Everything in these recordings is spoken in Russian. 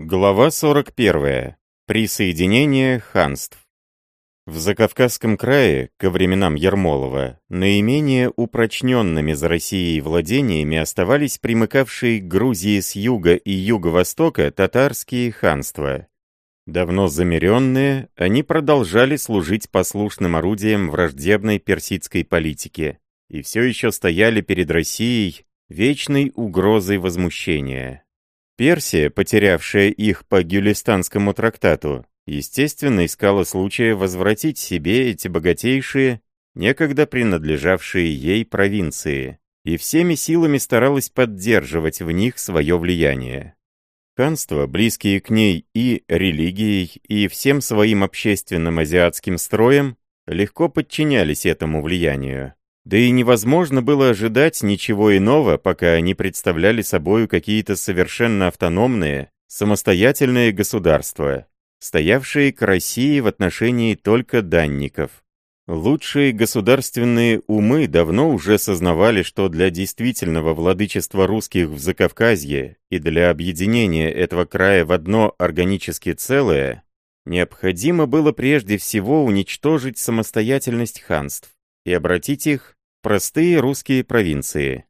Глава 41. Присоединение ханств. В Закавказском крае, ко временам Ермолова, наименее упрочненными за Россией владениями оставались примыкавшие к Грузии с юга и юго-востока татарские ханства. Давно замеренные, они продолжали служить послушным орудием враждебной персидской политики и все еще стояли перед Россией вечной угрозой возмущения. Персия, потерявшая их по Гюлистанскому трактату, естественно искала случая возвратить себе эти богатейшие, некогда принадлежавшие ей провинции, и всеми силами старалась поддерживать в них свое влияние. Ханства, близкие к ней и религией, и всем своим общественным азиатским строем, легко подчинялись этому влиянию. Да и невозможно было ожидать ничего иного, пока они представляли собою какие-то совершенно автономные, самостоятельные государства, стоявшие к России в отношении только данников. Лучшие государственные умы давно уже сознавали, что для действительного владычества русских в Закавказье и для объединения этого края в одно органически целое, необходимо было прежде всего уничтожить самостоятельность ханств и обратить их Простые русские провинции.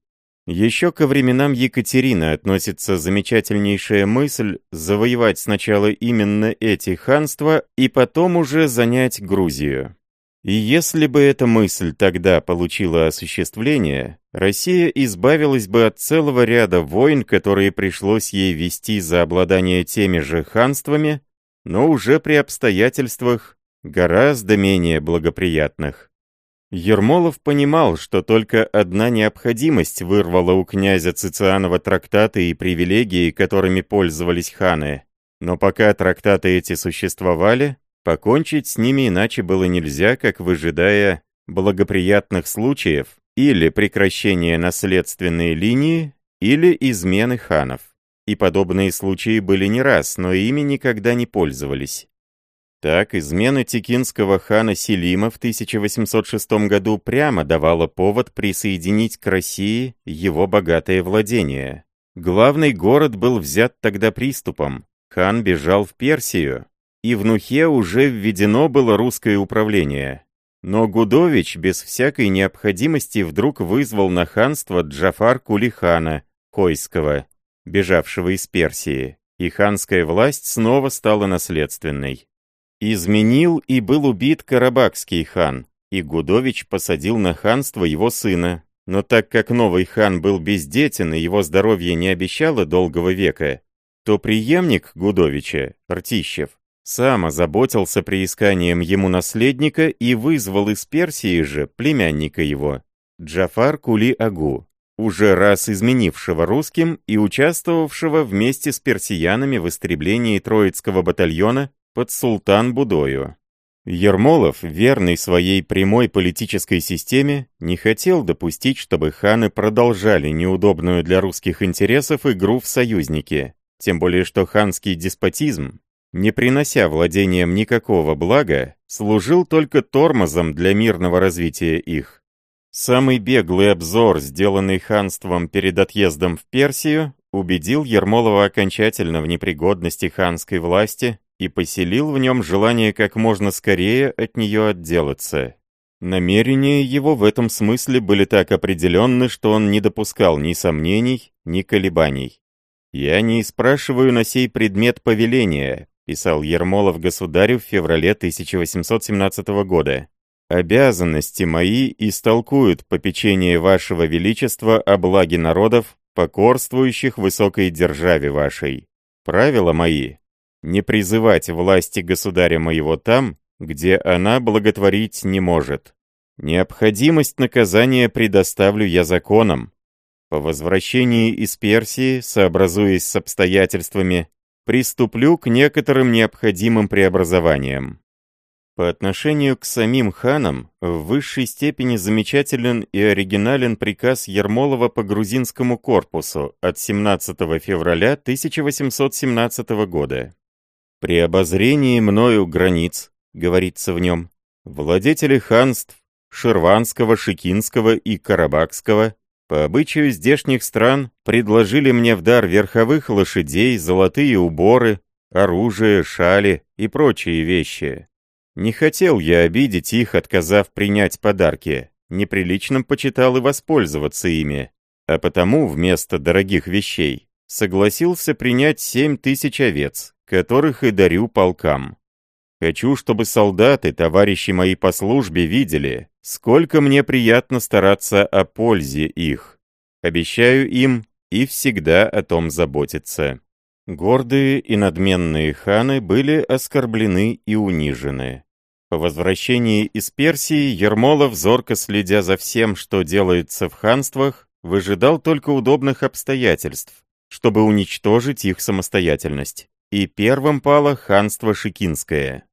Еще ко временам Екатерины относится замечательнейшая мысль завоевать сначала именно эти ханства и потом уже занять Грузию. И если бы эта мысль тогда получила осуществление, Россия избавилась бы от целого ряда войн, которые пришлось ей вести за обладание теми же ханствами, но уже при обстоятельствах гораздо менее благоприятных. Ермолов понимал, что только одна необходимость вырвала у князя Цицианова трактаты и привилегии, которыми пользовались ханы. Но пока трактаты эти существовали, покончить с ними иначе было нельзя, как выжидая благоприятных случаев или прекращения наследственной линии, или измены ханов. И подобные случаи были не раз, но ими никогда не пользовались. Так, измена текинского хана Селима в 1806 году прямо давала повод присоединить к России его богатое владение. Главный город был взят тогда приступом, хан бежал в Персию, и в Нухе уже введено было русское управление. Но Гудович без всякой необходимости вдруг вызвал на ханство Джафар Кулихана, Койского, бежавшего из Персии, и ханская власть снова стала наследственной. Изменил и был убит Карабахский хан, и Гудович посадил на ханство его сына. Но так как новый хан был бездетен и его здоровье не обещало долгого века, то преемник Гудовича, Ртищев, сам озаботился приисканием ему наследника и вызвал из Персии же племянника его, Джафар Кули-Агу, уже раз изменившего русским и участвовавшего вместе с персиянами в истреблении Троицкого батальона под султан Будою. Ермолов, верный своей прямой политической системе, не хотел допустить, чтобы ханы продолжали неудобную для русских интересов игру в союзники, тем более что ханский деспотизм, не принося владениям никакого блага, служил только тормозом для мирного развития их. Самый беглый обзор, сделанный ханством перед отъездом в Персию, убедил Ермолова окончательно в непригодности ханской власти и поселил в нем желание как можно скорее от нее отделаться. Намерения его в этом смысле были так определенны, что он не допускал ни сомнений, ни колебаний. «Я не спрашиваю на сей предмет повеления», писал Ермолов государю в феврале 1817 года. «Обязанности мои истолкуют попечение вашего величества о благе народов, покорствующих высокой державе вашей. Правила мои не призывать власти государя моего там, где она благотворить не может. Необходимость наказания предоставлю я законом. По возвращении из Персии, сообразуясь с обстоятельствами, приступлю к некоторым необходимым преобразованиям. По отношению к самим ханам, в высшей степени замечателен и оригинален приказ Ермолова по грузинскому корпусу от 17 февраля 1817 года. При обозрении мною границ, говорится в нем, владетели ханств Ширванского, Шикинского и Карабахского по обычаю здешних стран, предложили мне в дар верховых лошадей, золотые уборы, оружие, шали и прочие вещи. Не хотел я обидеть их, отказав принять подарки. Неприличным почитал и воспользоваться ими. А потому вместо дорогих вещей согласился принять семь тысяч овец, которых и дарю полкам. Хочу, чтобы солдаты, товарищи мои по службе, видели, сколько мне приятно стараться о пользе их. Обещаю им и всегда о том заботиться. Гордые и надменные ханы были оскорблены и унижены. По возвращении из Персии Ермолов, зорко следя за всем, что делается в ханствах, выжидал только удобных обстоятельств, чтобы уничтожить их самостоятельность. И первым пало ханство Шикинское.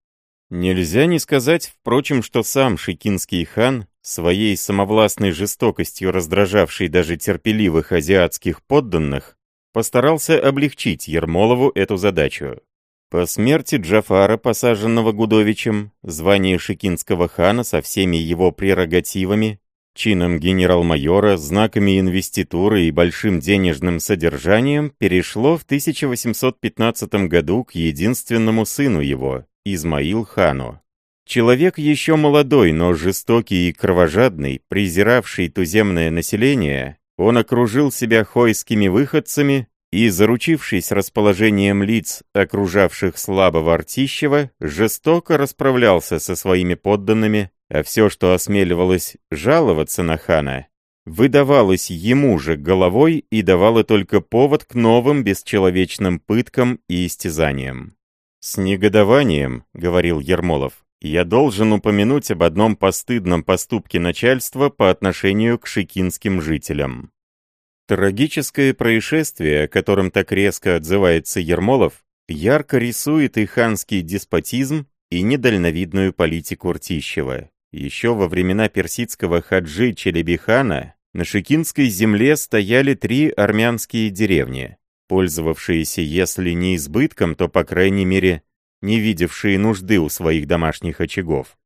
Нельзя не сказать, впрочем, что сам шикинский хан, своей самовластной жестокостью раздражавший даже терпеливых азиатских подданных, постарался облегчить Ермолову эту задачу. По смерти Джафара, посаженного Гудовичем, звание шикинского хана со всеми его прерогативами, чином генерал-майора, знаками инвеституры и большим денежным содержанием перешло в 1815 году к единственному сыну его, Измаил хану. Человек еще молодой, но жестокий и кровожадный, презиравший туземное население, он окружил себя хойскими выходцами и, заручившись расположением лиц, окружавших слабого Артищева, жестоко расправлялся со своими подданными, а все, что осмеливалось жаловаться на хана, выдавалось ему же головой и давало только повод к новым бесчеловечным пыткам и истязаниям. «С негодованием», — говорил Ермолов, — «я должен упомянуть об одном постыдном поступке начальства по отношению к шикинским жителям». Трагическое происшествие, о котором так резко отзывается Ермолов, ярко рисует и ханский деспотизм, и недальновидную политику Ртищева. Еще во времена персидского хаджи Челебихана на Шикинской земле стояли три армянские деревни пользовавшиеся, если не избытком, то, по крайней мере, не видевшие нужды у своих домашних очагов.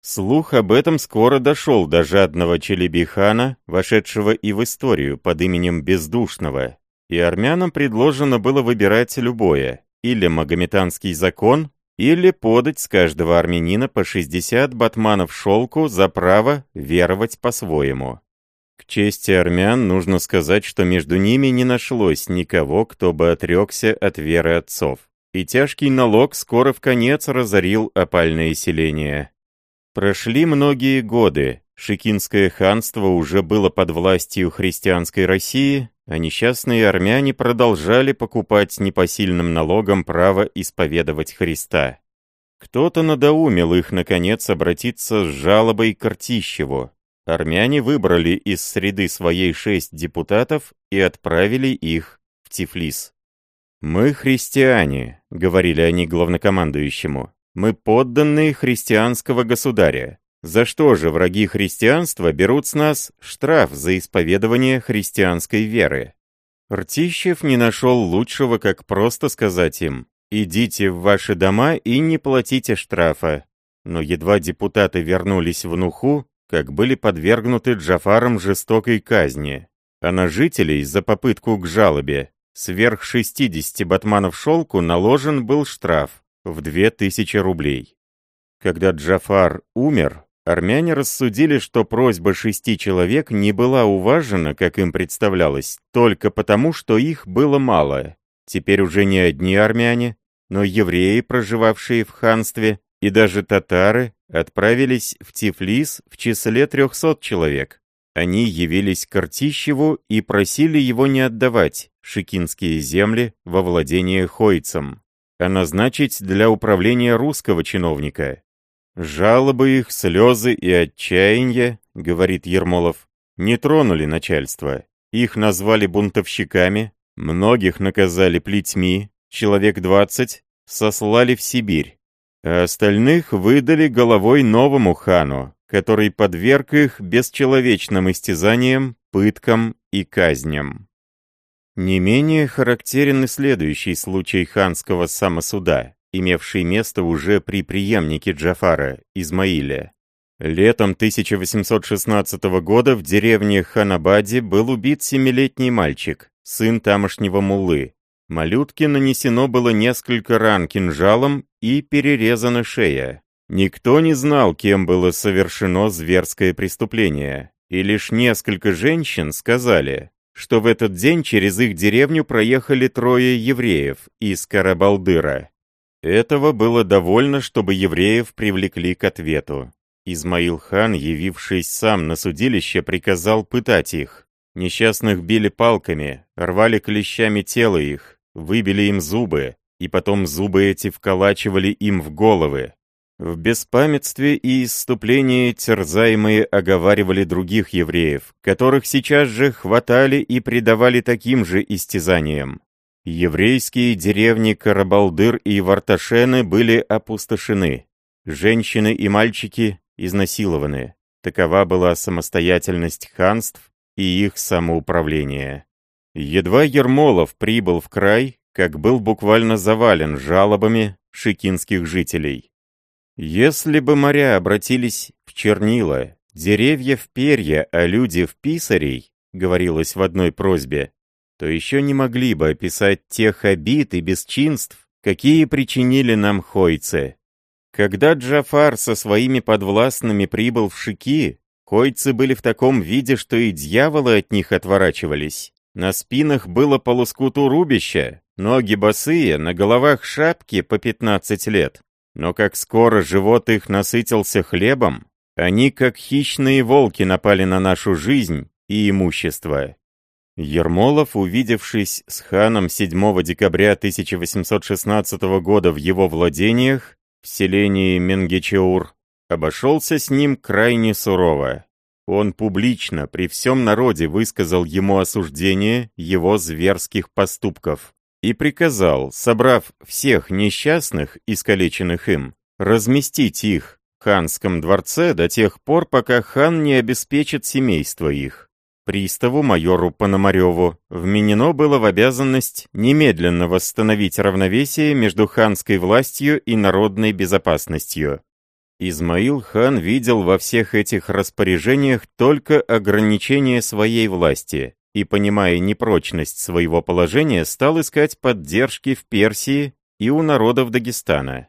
Слух об этом скоро дошел до жадного Челебихана, вошедшего и в историю под именем Бездушного, и армянам предложено было выбирать любое, или магометанский закон, или подать с каждого армянина по 60 батманов шелку за право веровать по-своему. К чести армян нужно сказать, что между ними не нашлось никого, кто бы отрекся от веры отцов. И тяжкий налог скоро в конец разорил опальное селение. Прошли многие годы, Шикинское ханство уже было под властью христианской России, а несчастные армяне продолжали покупать непосильным налогом право исповедовать Христа. Кто-то надоумил их, наконец, обратиться с жалобой к Артищеву, армяне выбрали из среды своей шесть депутатов и отправили их в Тифлис. «Мы христиане», — говорили они главнокомандующему, — «мы подданные христианского государя. За что же враги христианства берут с нас штраф за исповедование христианской веры?» Ртищев не нашел лучшего, как просто сказать им «идите в ваши дома и не платите штрафа». Но едва депутаты вернулись в Нуху, как были подвергнуты Джафаром жестокой казни, а на жителей за попытку к жалобе сверх 60 батманов шелку наложен был штраф в 2000 рублей. Когда Джафар умер, армяне рассудили, что просьба шести человек не была уважена, как им представлялось, только потому, что их было мало. Теперь уже не одни армяне, но евреи, проживавшие в ханстве, и даже татары отправились в Тифлис в числе 300 человек. Они явились к Артищеву и просили его не отдавать шикинские земли во владение хойцам, а назначить для управления русского чиновника. «Жалобы их, слезы и отчаяние, — говорит Ермолов, — не тронули начальство. Их назвали бунтовщиками, многих наказали плетьми, человек двадцать сослали в Сибирь а остальных выдали головой новому хану, который подверг их бесчеловечным истязаниям, пыткам и казням. Не менее характерен и следующий случай ханского самосуда, имевший место уже при преемнике Джафара, Измаиле. Летом 1816 года в деревне Ханабаде был убит семилетний мальчик, сын тамошнего муллы. Малютке нанесено было несколько ран кинжалом и перерезана шея. Никто не знал, кем было совершено зверское преступление, и лишь несколько женщин сказали, что в этот день через их деревню проехали трое евреев из Карабалдыра. Этого было довольно, чтобы евреев привлекли к ответу. Измаил хан, явившись сам на судилище, приказал пытать их. Несчастных били палками, рвали клещами тело их, выбили им зубы, и потом зубы эти вколачивали им в головы. В беспамятстве и исступлении терзаемые оговаривали других евреев, которых сейчас же хватали и предавали таким же истязаниям. Еврейские деревни Карабалдыр и Варташены были опустошены. Женщины и мальчики изнасилованы. Такова была самостоятельность ханств и их самоуправление. Едва Ермолов прибыл в край, как был буквально завален жалобами шикинских жителей. Если бы моря обратились в чернила, деревья в перья, а люди в писарей, говорилось в одной просьбе, то еще не могли бы описать тех обид и бесчинств, какие причинили нам хойцы. Когда Джафар со своими подвластными прибыл в Шики, койцы были в таком виде, что и дьяволы от них отворачивались. На спинах было по лоскуту рубища, ноги босые, на головах шапки по 15 лет. Но как скоро живот их насытился хлебом, они, как хищные волки, напали на нашу жизнь и имущество. Ермолов, увидевшись с ханом 7 декабря 1816 года в его владениях, в селении Менгечеур, обошелся с ним крайне сурово. Он публично при всем народе высказал ему осуждение его зверских поступков и приказал, собрав всех несчастных, искалеченных им, разместить их в ханском дворце до тех пор, пока хан не обеспечит семейство их. Приставу майору Пономареву вменено было в обязанность немедленно восстановить равновесие между ханской властью и народной безопасностью. Измаил хан видел во всех этих распоряжениях только ограничение своей власти и, понимая непрочность своего положения, стал искать поддержки в Персии и у народов Дагестана.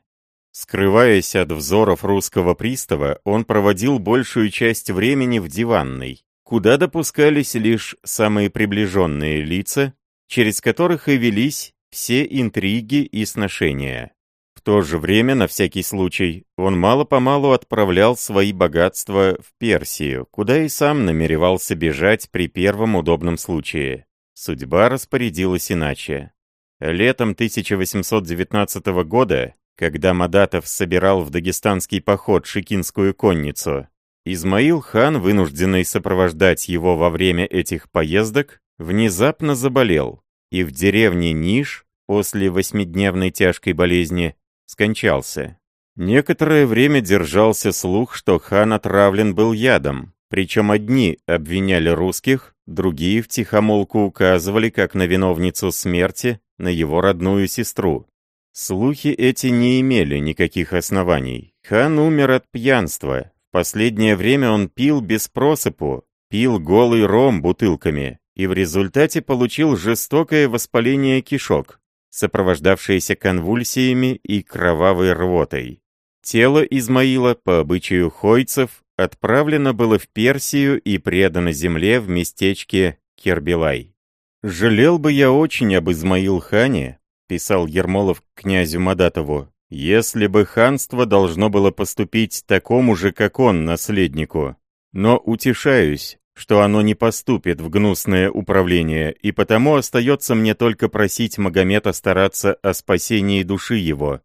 Скрываясь от взоров русского пристава, он проводил большую часть времени в диванной, куда допускались лишь самые приближенные лица, через которых и велись все интриги и сношения. В то же время, на всякий случай, он мало-помалу отправлял свои богатства в Персию, куда и сам намеревался бежать при первом удобном случае. Судьба распорядилась иначе. Летом 1819 года, когда Мадатов собирал в дагестанский поход шикинскую конницу, Измаил хан, вынужденный сопровождать его во время этих поездок, внезапно заболел, и в деревне Ниш, после восьмидневной тяжкой болезни, скончался. Некоторое время держался слух, что хан отравлен был ядом, причем одни обвиняли русских, другие втихомолку указывали как на виновницу смерти, на его родную сестру. Слухи эти не имели никаких оснований. Хан умер от пьянства, Последнее время он пил без просыпу, пил голый ром бутылками и в результате получил жестокое воспаление кишок, сопровождавшееся конвульсиями и кровавой рвотой. Тело Измаила, по обычаю хойцев, отправлено было в Персию и предано земле в местечке Кербилай. «Жалел бы я очень об Измаил-хане», — писал Ермолов князю Мадатову, если бы ханство должно было поступить такому же, как он, наследнику. Но утешаюсь, что оно не поступит в гнусное управление, и потому остается мне только просить Магомета стараться о спасении души его.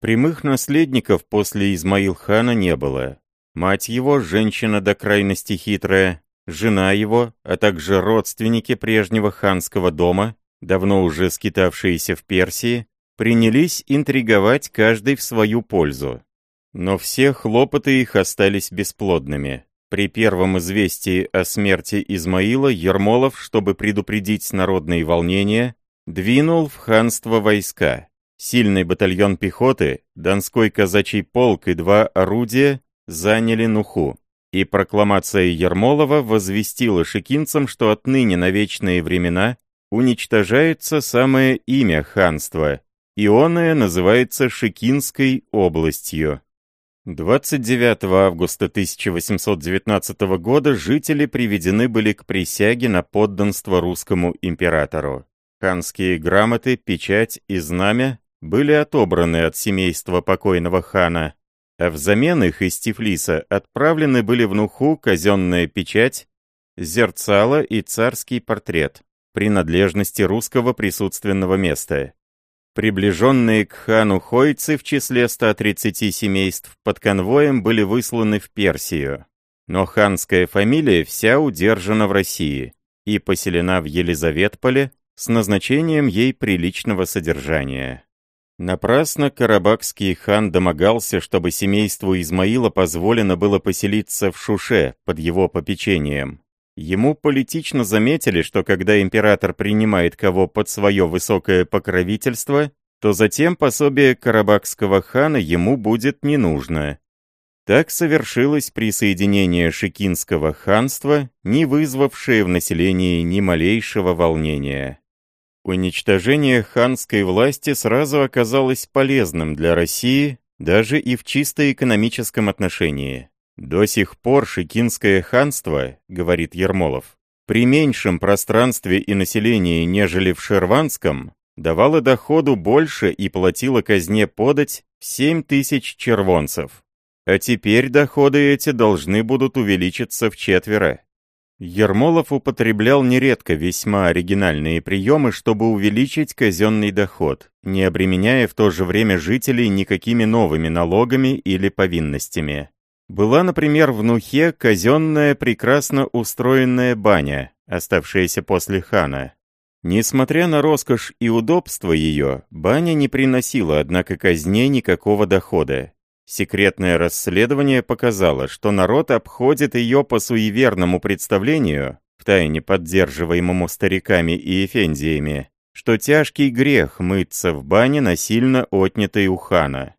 Прямых наследников после Измаил-хана не было. Мать его, женщина до крайности хитрая, жена его, а также родственники прежнего ханского дома, давно уже скитавшиеся в Персии, принялись интриговать каждый в свою пользу. Но все хлопоты их остались бесплодными. При первом известии о смерти Измаила Ермолов, чтобы предупредить народные волнения, двинул в ханство войска. Сильный батальон пехоты, Донской казачий полк и два орудия заняли Нуху. И прокламация Ермолова возвестила шикинцам, что отныне на вечные времена уничтожается самое имя ханства, и оное называется Шикинской областью. 29 августа 1819 года жители приведены были к присяге на подданство русскому императору. Ханские грамоты, печать и знамя были отобраны от семейства покойного хана, а взамен их из Тифлиса отправлены были в Нуху казенная печать, зерцало и царский портрет принадлежности русского присутственного места. Приближенные к хану хойцы в числе 130 семейств под конвоем были высланы в Персию. Но ханская фамилия вся удержана в России и поселена в Елизаветполе с назначением ей приличного содержания. Напрасно карабахский хан домогался, чтобы семейству Измаила позволено было поселиться в Шуше под его попечением. Ему политично заметили, что когда император принимает кого под свое высокое покровительство, то затем пособие карабахского хана ему будет не нужно. Так совершилось присоединение Шикинского ханства, не вызвавшее в населении ни малейшего волнения. Уничтожение ханской власти сразу оказалось полезным для России, даже и в чисто экономическом отношении. «До сих пор Шикинское ханство, — говорит Ермолов, — при меньшем пространстве и населении, нежели в Шерванском, давало доходу больше и платило казне подать 7 тысяч червонцев. А теперь доходы эти должны будут увеличиться в четверо. Ермолов употреблял нередко весьма оригинальные приемы, чтобы увеличить казенный доход, не обременяя в то же время жителей никакими новыми налогами или повинностями. Была, например, в Нухе казенная прекрасно устроенная баня, оставшаяся после хана. Несмотря на роскошь и удобство ее, баня не приносила, однако, казне никакого дохода. Секретное расследование показало, что народ обходит ее по суеверному представлению, втайне поддерживаемому стариками и эфендиями, что тяжкий грех мыться в бане насильно отнятой у хана.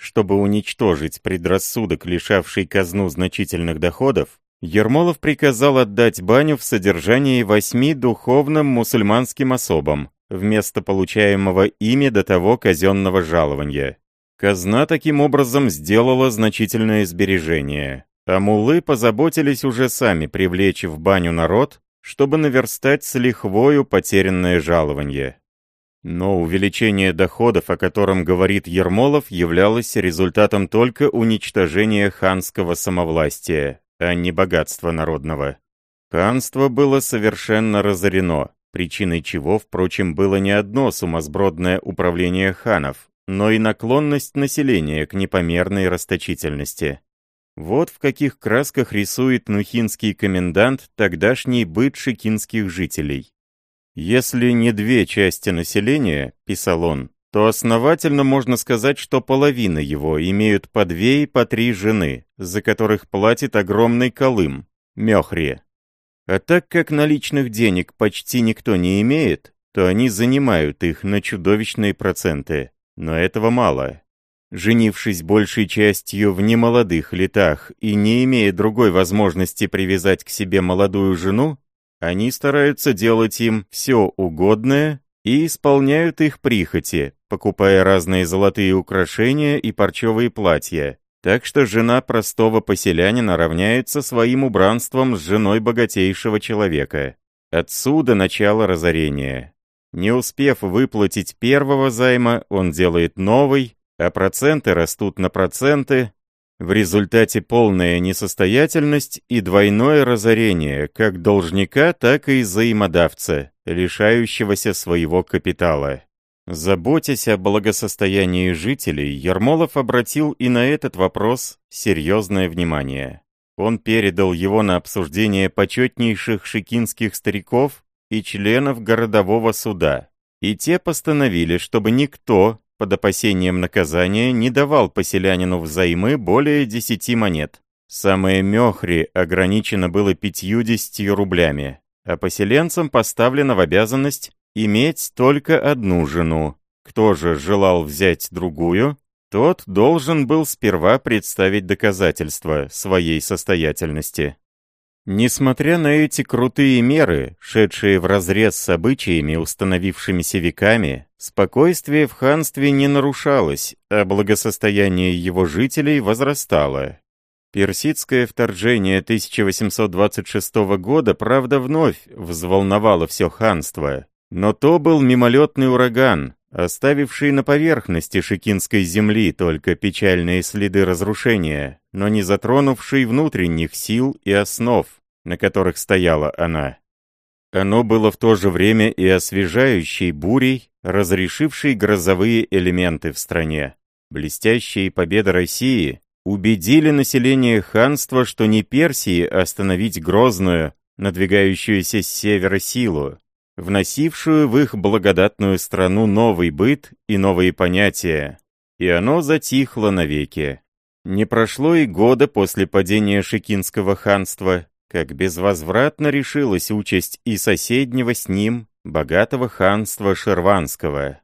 Чтобы уничтожить предрассудок, лишавший казну значительных доходов, Ермолов приказал отдать баню в содержании восьми духовным мусульманским особам, вместо получаемого ими до того казенного жалования. Казна таким образом сделала значительное сбережение, а муллы позаботились уже сами привлечь в баню народ, чтобы наверстать с лихвою потерянное жалование. Но увеличение доходов, о котором говорит Ермолов, являлось результатом только уничтожения ханского самовластия, а не богатства народного. Ханство было совершенно разорено, причиной чего, впрочем, было не одно сумасбродное управление ханов, но и наклонность населения к непомерной расточительности. Вот в каких красках рисует нухинский комендант тогдашний быт шикинских жителей. «Если не две части населения, — писал он, — то основательно можно сказать, что половина его имеют по две и по три жены, за которых платит огромный колым, мехри. А так как наличных денег почти никто не имеет, то они занимают их на чудовищные проценты. Но этого мало. Женившись большей частью в немолодых летах и не имея другой возможности привязать к себе молодую жену, они стараются делать им все угодное и исполняют их прихоти, покупая разные золотые украшения и парчевые платья. Так что жена простого поселянина равняется своим убранством с женой богатейшего человека. Отсюда начало разорения. Не успев выплатить первого займа, он делает новый, а проценты растут на проценты, в результате полная несостоятельность и двойное разорение как должника, так и взаимодавца, лишающегося своего капитала. Заботясь о благосостоянии жителей, Ермолов обратил и на этот вопрос серьезное внимание. Он передал его на обсуждение почетнейших шикинских стариков и членов городового суда. И те постановили, чтобы никто, под опасением наказания не давал поселянину взаймы более десяти монет. Самое мехри ограничено было пятьюдесятью рублями, а поселенцам поставлено в обязанность иметь только одну жену. Кто же желал взять другую, тот должен был сперва представить доказательства своей состоятельности. Несмотря на эти крутые меры, шедшие вразрез с обычаями, установившимися веками, спокойствие в ханстве не нарушалось, а благосостояние его жителей возрастало. Персидское вторжение 1826 года, правда, вновь взволновало все ханство, но то был мимолетный ураган, оставивший на поверхности шикинской земли только печальные следы разрушения, но не затронувший внутренних сил и основ, на которых стояла она. Оно было в то же время и освежающей бурей, разрешившей грозовые элементы в стране. Блестящие победы России убедили население ханства, что не Персии остановить грозную, надвигающуюся с севера силу, вносившую в их благодатную страну новый быт и новые понятия, и оно затихло навеки. Не прошло и года после падения Шикинского ханства, как безвозвратно решилась участь и соседнего с ним, богатого ханства Шерванского.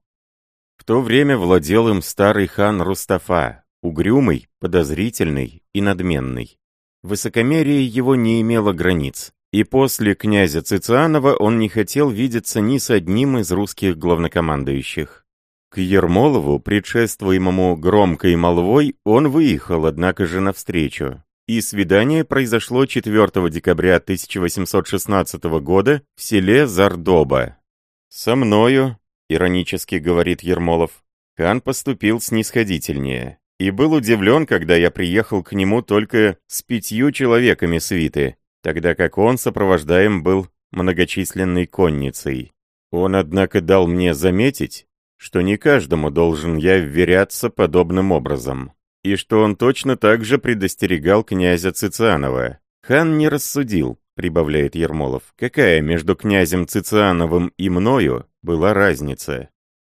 В то время владел им старый хан Рустафа, угрюмый, подозрительный и надменный. Высокомерие его не имело границ. И после князя Цицианова он не хотел видеться ни с одним из русских главнокомандующих. К Ермолову, предшествуемому громкой молвой, он выехал, однако же, навстречу. И свидание произошло 4 декабря 1816 года в селе Зардоба. «Со мною», — иронически говорит Ермолов, — хан поступил снисходительнее и был удивлен, когда я приехал к нему только с пятью человеками свиты, тогда как он сопровождаем был многочисленной конницей. Он, однако, дал мне заметить, что не каждому должен я вверяться подобным образом, и что он точно так же предостерегал князя Цицианова. Хан не рассудил, прибавляет Ермолов, какая между князем Цициановым и мною была разница.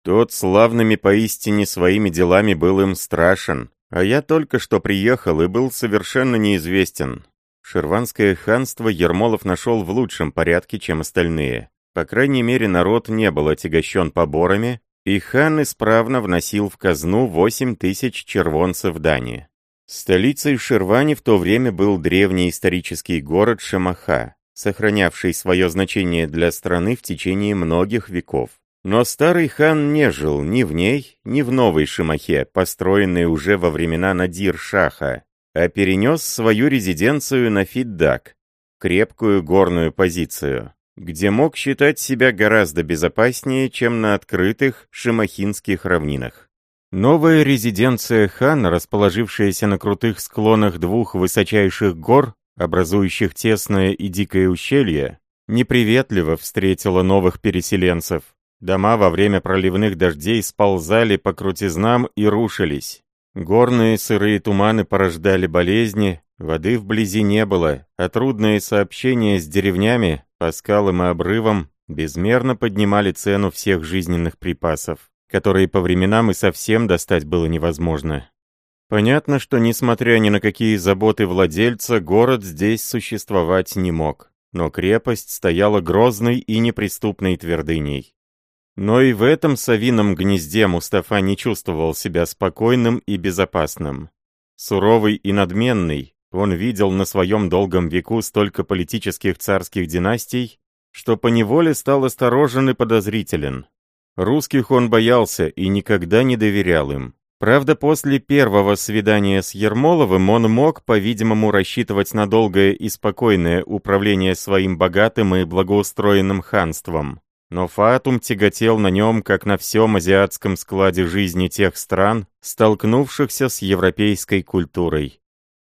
Тот славными поистине своими делами был им страшен, а я только что приехал и был совершенно неизвестен, Шерванское ханство Ермолов нашел в лучшем порядке, чем остальные. По крайней мере, народ не был отягощен поборами, и хан исправно вносил в казну 8 тысяч червонцев дани. Столицей Шервани в то время был древний исторический город Шамаха, сохранявший свое значение для страны в течение многих веков. Но старый хан не жил ни в ней, ни в новой Шамахе, построенной уже во времена Надир-Шаха, а перенес свою резиденцию на Фиддак, крепкую горную позицию, где мог считать себя гораздо безопаснее, чем на открытых шимахинских равнинах. Новая резиденция хана, расположившаяся на крутых склонах двух высочайших гор, образующих тесное и дикое ущелье, неприветливо встретила новых переселенцев. Дома во время проливных дождей сползали по крутизнам и рушились. Горные сырые туманы порождали болезни, воды вблизи не было, а трудные сообщения с деревнями, по скалам и обрывам, безмерно поднимали цену всех жизненных припасов, которые по временам и совсем достать было невозможно. Понятно, что несмотря ни на какие заботы владельца, город здесь существовать не мог, но крепость стояла грозной и неприступной твердыней. Но и в этом совином гнезде Мустафа не чувствовал себя спокойным и безопасным. Суровый и надменный, он видел на своем долгом веку столько политических царских династий, что поневоле стал осторожен и подозрителен. Русских он боялся и никогда не доверял им. Правда, после первого свидания с Ермоловым он мог, по-видимому, рассчитывать на долгое и спокойное управление своим богатым и благоустроенным ханством. Но Фатум тяготел на нем, как на всем азиатском складе жизни тех стран, столкнувшихся с европейской культурой.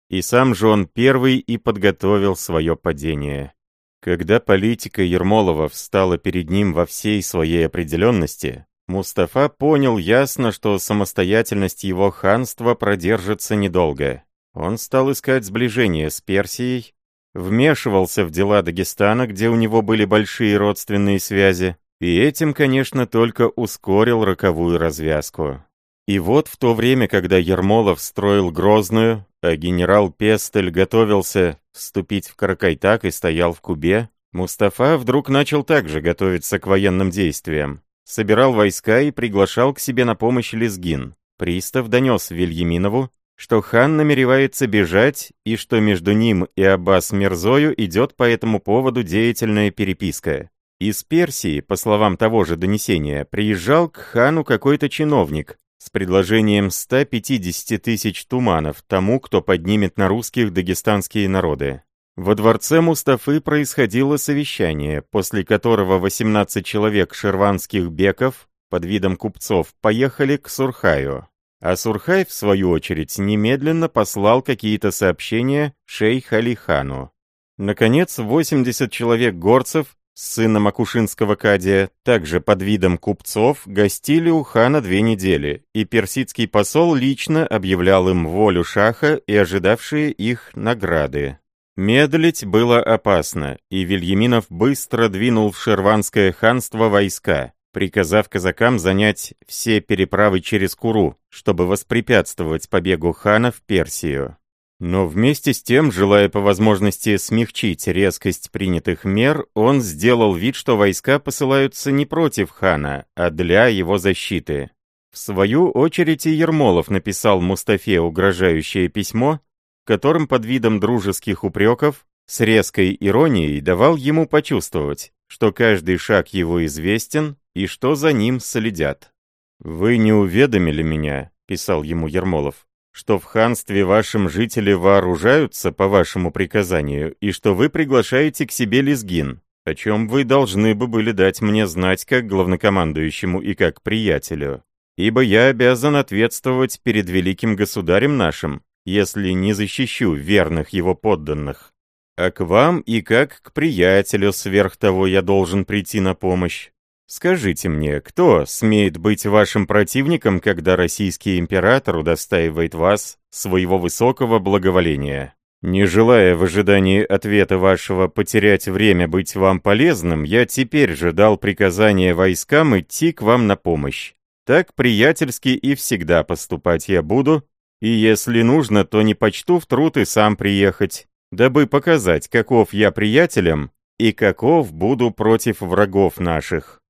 И сам же он первый и подготовил свое падение. Когда политика Ермолова встала перед ним во всей своей определенности, Мустафа понял ясно, что самостоятельность его ханства продержится недолго. Он стал искать сближение с Персией, вмешивался в дела Дагестана, где у него были большие родственные связи, и этим, конечно, только ускорил роковую развязку. И вот в то время, когда Ермолов строил Грозную, а генерал Пестель готовился вступить в Каракайтак и стоял в Кубе, Мустафа вдруг начал также готовиться к военным действиям, собирал войска и приглашал к себе на помощь Лезгин. пристав донес Вильяминову, что хан намеревается бежать и что между ним и Аббас Мирзою идет по этому поводу деятельная переписка. Из Персии, по словам того же донесения, приезжал к хану какой-то чиновник с предложением 150 тысяч туманов тому, кто поднимет на русских дагестанские народы. Во дворце Мустафы происходило совещание, после которого 18 человек шерванских беков под видом купцов поехали к Сурхаю. А Сурхай, в свою очередь, немедленно послал какие-то сообщения шейх Алихану. Наконец, 80 человек горцев, сына Макушинского кадия, также под видом купцов, гостили у хана две недели, и персидский посол лично объявлял им волю шаха и ожидавшие их награды. Медлить было опасно, и Вильяминов быстро двинул в Шерванское ханство войска приказав казакам занять все переправы через Куру, чтобы воспрепятствовать побегу хана в Персию. Но вместе с тем, желая по возможности смягчить резкость принятых мер, он сделал вид, что войска посылаются не против хана, а для его защиты. В свою очередь Ермолов написал Мустафе угрожающее письмо, которым под видом дружеских упреков с резкой иронией давал ему почувствовать, что каждый шаг его известен и что за ним следят. «Вы не уведомили меня», — писал ему Ермолов, «что в ханстве вашем жители вооружаются по вашему приказанию и что вы приглашаете к себе лезгин, о чем вы должны бы были дать мне знать как главнокомандующему и как приятелю, ибо я обязан ответствовать перед великим государем нашим, если не защищу верных его подданных. А к вам и как к приятелю сверх того я должен прийти на помощь. Скажите мне, кто смеет быть вашим противником, когда российский император удостаивает вас своего высокого благоволения? Не желая в ожидании ответа вашего потерять время быть вам полезным, я теперь же дал приказание войскам идти к вам на помощь. Так приятельски и всегда поступать я буду, и если нужно, то не почту в труд и сам приехать, дабы показать, каков я приятелем и каков буду против врагов наших.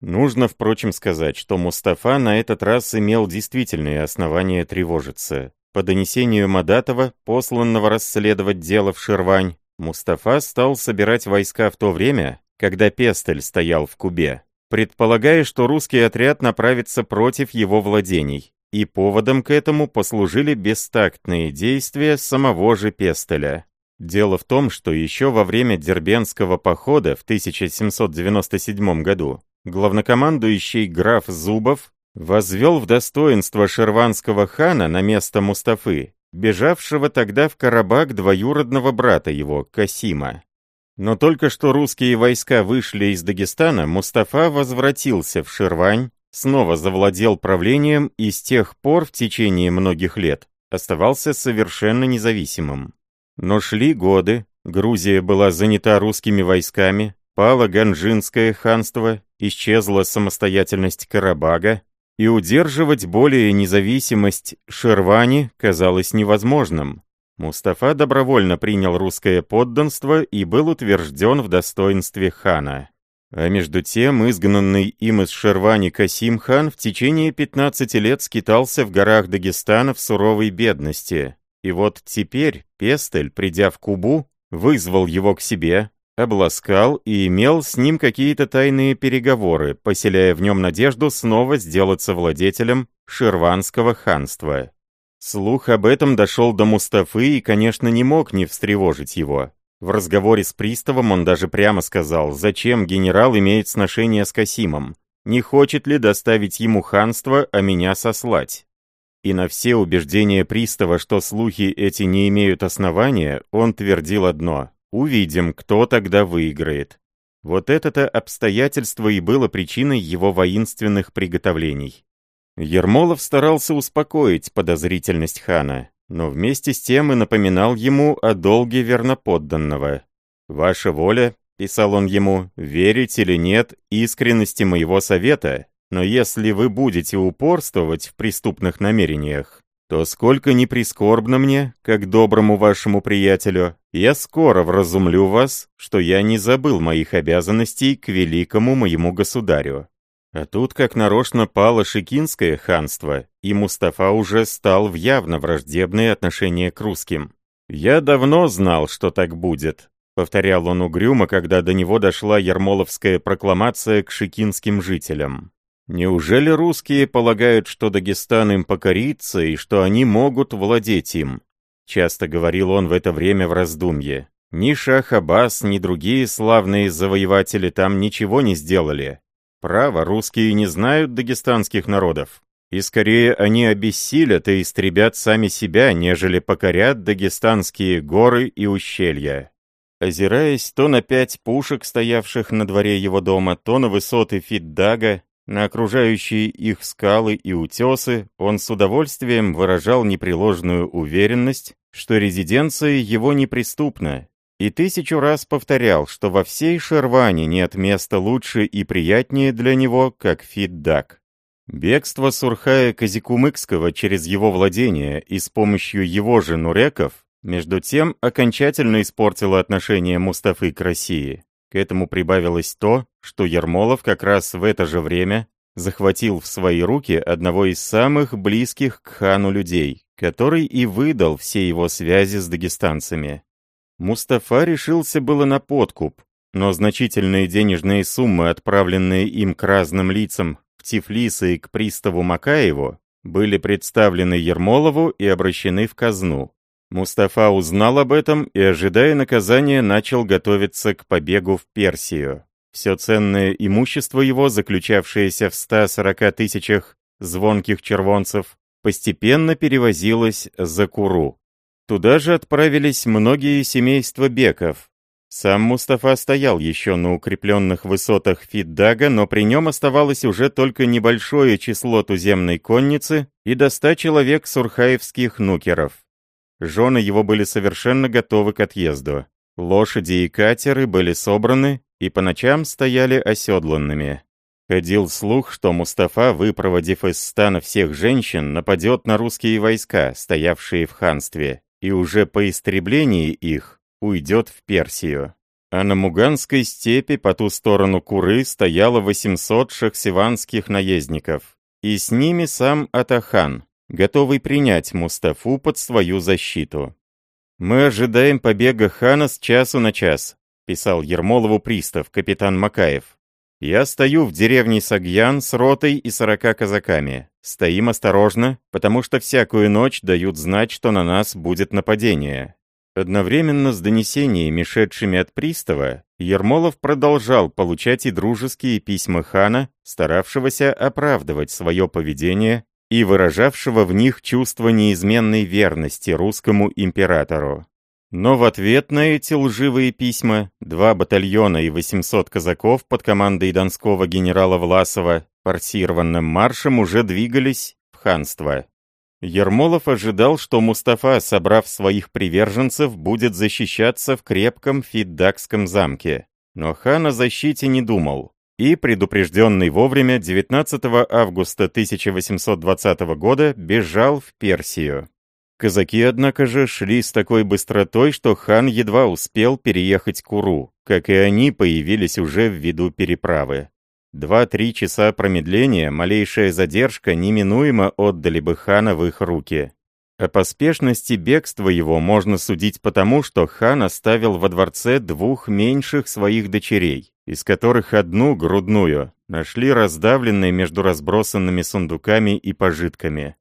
Нужно, впрочем, сказать, что Мустафа на этот раз имел действительные основания тревожиться. По донесению Мадатова, посланного расследовать дело в Ширвань, Мустафа стал собирать войска в то время, когда Пестель стоял в Кубе, предполагая, что русский отряд направится против его владений, и поводом к этому послужили бестактные действия самого же Пестеля. Дело в том, что еще во время Дербенского похода в 1797 году главнокомандующий граф Зубов возвел в достоинство шерванского хана на место Мустафы, бежавшего тогда в Карабак двоюродного брата его, Касима. Но только что русские войска вышли из Дагестана, Мустафа возвратился в Ширвань, снова завладел правлением и с тех пор в течение многих лет оставался совершенно независимым. Но шли годы, Грузия была занята русскими войсками, пало Ганжинское ханство, исчезла самостоятельность Карабага, и удерживать более независимость Шервани казалось невозможным. Мустафа добровольно принял русское подданство и был утвержден в достоинстве хана. А между тем, изгнанный им из Шервани Касим хан в течение 15 лет скитался в горах Дагестана в суровой бедности. И вот теперь Пестель, придя в Кубу, вызвал его к себе, обласкал и имел с ним какие-то тайные переговоры, поселяя в нем надежду снова сделаться владетелем Ширванского ханства. Слух об этом дошел до Мустафы и, конечно, не мог не встревожить его. В разговоре с приставом он даже прямо сказал, зачем генерал имеет сношение с Касимом, не хочет ли доставить ему ханство, а меня сослать. И на все убеждения пристава, что слухи эти не имеют основания, он твердил одно Увидим, кто тогда выиграет. Вот это-то обстоятельство и было причиной его воинственных приготовлений. Ермолов старался успокоить подозрительность хана, но вместе с тем и напоминал ему о долге верноподданного. «Ваша воля», — писал он ему, — «верить или нет искренности моего совета, но если вы будете упорствовать в преступных намерениях, то сколько ни прискорбно мне, как доброму вашему приятелю, я скоро вразумлю вас, что я не забыл моих обязанностей к великому моему государю. А тут как нарочно пало Шикинское ханство, и Мустафа уже стал в явно враждебные отношения к русским. «Я давно знал, что так будет», — повторял он угрюмо, когда до него дошла Ермоловская прокламация к шикинским жителям. «Неужели русские полагают, что Дагестан им покорится и что они могут владеть им?» Часто говорил он в это время в раздумье. Ни Шах Аббас, ни другие славные завоеватели там ничего не сделали. Право, русские не знают дагестанских народов. И скорее они обессилят и истребят сами себя, нежели покорят дагестанские горы и ущелья. Озираясь то на пять пушек, стоявших на дворе его дома, то на высоты Фиддага, на окружающие их скалы и утесы, он с удовольствием выражал непреложную уверенность, что резиденция его неприступна, и тысячу раз повторял, что во всей Шерване нет места лучше и приятнее для него, как Фиддак. Бегство Сурхая Казикумыкского через его владение и с помощью его же нуреков, между тем, окончательно испортило отношение Мустафы к России. К этому прибавилось то, что Ермолов как раз в это же время захватил в свои руки одного из самых близких к хану людей, который и выдал все его связи с дагестанцами. Мустафа решился было на подкуп, но значительные денежные суммы, отправленные им к разным лицам в Тифлис и к приставу Макаеву, были представлены Ермолову и обращены в казну. Мустафа узнал об этом и, ожидая наказания, начал готовиться к побегу в Персию. Все ценное имущество его, заключавшееся в 140 тысячах звонких червонцев, постепенно перевозилось за Куру. Туда же отправились многие семейства беков. Сам Мустафа стоял еще на укрепленных высотах Фиддага, но при нем оставалось уже только небольшое число туземной конницы и до ста человек сурхаевских нукеров. Жены его были совершенно готовы к отъезду. Лошади и катеры были собраны и по ночам стояли оседланными. Ходил слух, что Мустафа, выпроводив из стана всех женщин, нападет на русские войска, стоявшие в ханстве, и уже по истреблении их уйдет в Персию. А на Муганской степи по ту сторону Куры стояло 800 шахсиванских наездников, и с ними сам Атахан, готовый принять Мустафу под свою защиту. «Мы ожидаем побега хана с часу на час», писал Ермолову пристав, капитан Макаев. «Я стою в деревне Сагьян с ротой и сорока казаками. Стоим осторожно, потому что всякую ночь дают знать, что на нас будет нападение. Одновременно с донесениями, шедшими от пристава, Ермолов продолжал получать и дружеские письма хана, старавшегося оправдывать свое поведение и выражавшего в них чувство неизменной верности русскому императору. Но в ответ на эти лживые письма два батальона и 800 казаков под командой донского генерала Власова форсированным маршем уже двигались в ханство. Ермолов ожидал, что Мустафа, собрав своих приверженцев, будет защищаться в крепком Фиддакском замке. Но хан о защите не думал. И, предупрежденный вовремя, 19 августа 1820 года бежал в Персию. Казаки, однако же, шли с такой быстротой, что хан едва успел переехать к Уру, как и они появились уже в виду переправы. Два-три часа промедления, малейшая задержка неминуемо отдали бы хана в их руки. О поспешности бегства его можно судить потому, что хан оставил во дворце двух меньших своих дочерей, из которых одну, грудную, нашли раздавленной между разбросанными сундуками и пожитками.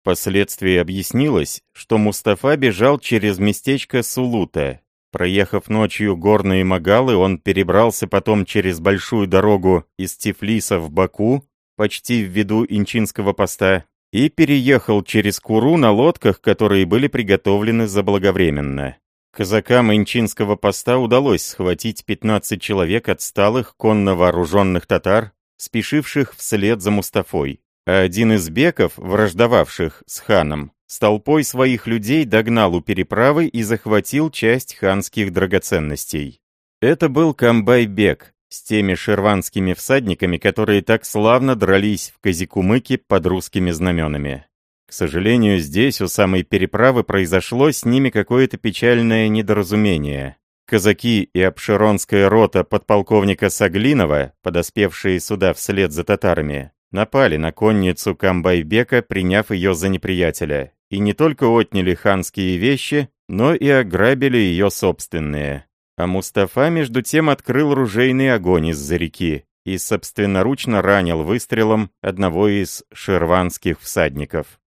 Впоследствии объяснилось, что Мустафа бежал через местечко Сулута, Проехав ночью горные Магалы, он перебрался потом через большую дорогу из Тифлиса в Баку, почти в виду Инчинского поста, и переехал через Куру на лодках, которые были приготовлены заблаговременно. Казакам Инчинского поста удалось схватить 15 человек отсталых конно вооруженных татар, спешивших вслед за Мустафой. А один из беков, враждовавших с ханом, с толпой своих людей догнал у переправы и захватил часть ханских драгоценностей. Это был Камбай-бек с теми шерванскими всадниками, которые так славно дрались в Казикумыке под русскими знаменами. К сожалению, здесь, у самой переправы, произошло с ними какое-то печальное недоразумение. казаки и обширонская рота подполковника Саглинова, подоспевшие сюда вслед за татарами, напали на конницу Камбайбека, приняв ее за неприятеля, и не только отняли ханские вещи, но и ограбили ее собственные. А Мустафа между тем открыл ружейный огонь из-за реки и собственноручно ранил выстрелом одного из шерванских всадников.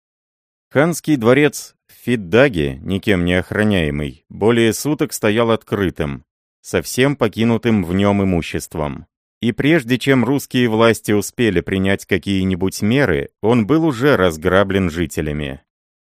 Ханский дворец в Фиддаге, никем не охраняемый, более суток стоял открытым, совсем покинутым в нем имуществом. И прежде чем русские власти успели принять какие-нибудь меры, он был уже разграблен жителями.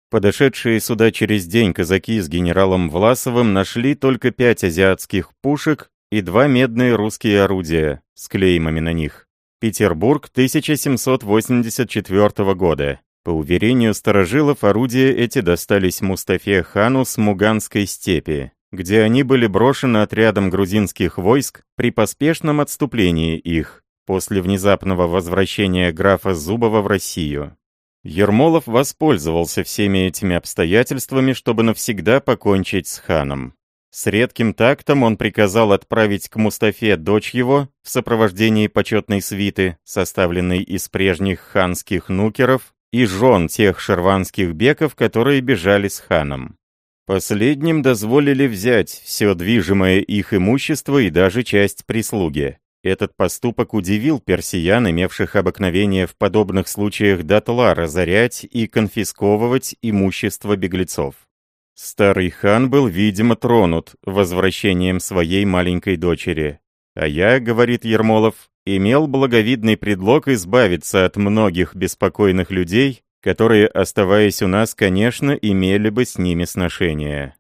Подошедшие сюда через день казаки с генералом Власовым нашли только пять азиатских пушек и два медные русские орудия с клеймами на них. Петербург 1784 года. По уверению старожилов, орудия эти достались Мустафе хану с Муганской степи, где они были брошены отрядом грузинских войск при поспешном отступлении их после внезапного возвращения графа Зубова в Россию. Ермолов воспользовался всеми этими обстоятельствами, чтобы навсегда покончить с ханом. С редким тактом он приказал отправить к Мустафе дочь его в сопровождении почетной свиты, составленной из прежних ханских нукеров и жен тех шерванских беков, которые бежали с ханом. Последним дозволили взять все движимое их имущество и даже часть прислуги. Этот поступок удивил персиян, имевших обыкновение в подобных случаях дотла разорять и конфисковывать имущество беглецов. Старый хан был, видимо, тронут возвращением своей маленькой дочери. А я, говорит Ермолов, имел благовидный предлог избавиться от многих беспокойных людей, которые, оставаясь у нас, конечно, имели бы с ними сношение.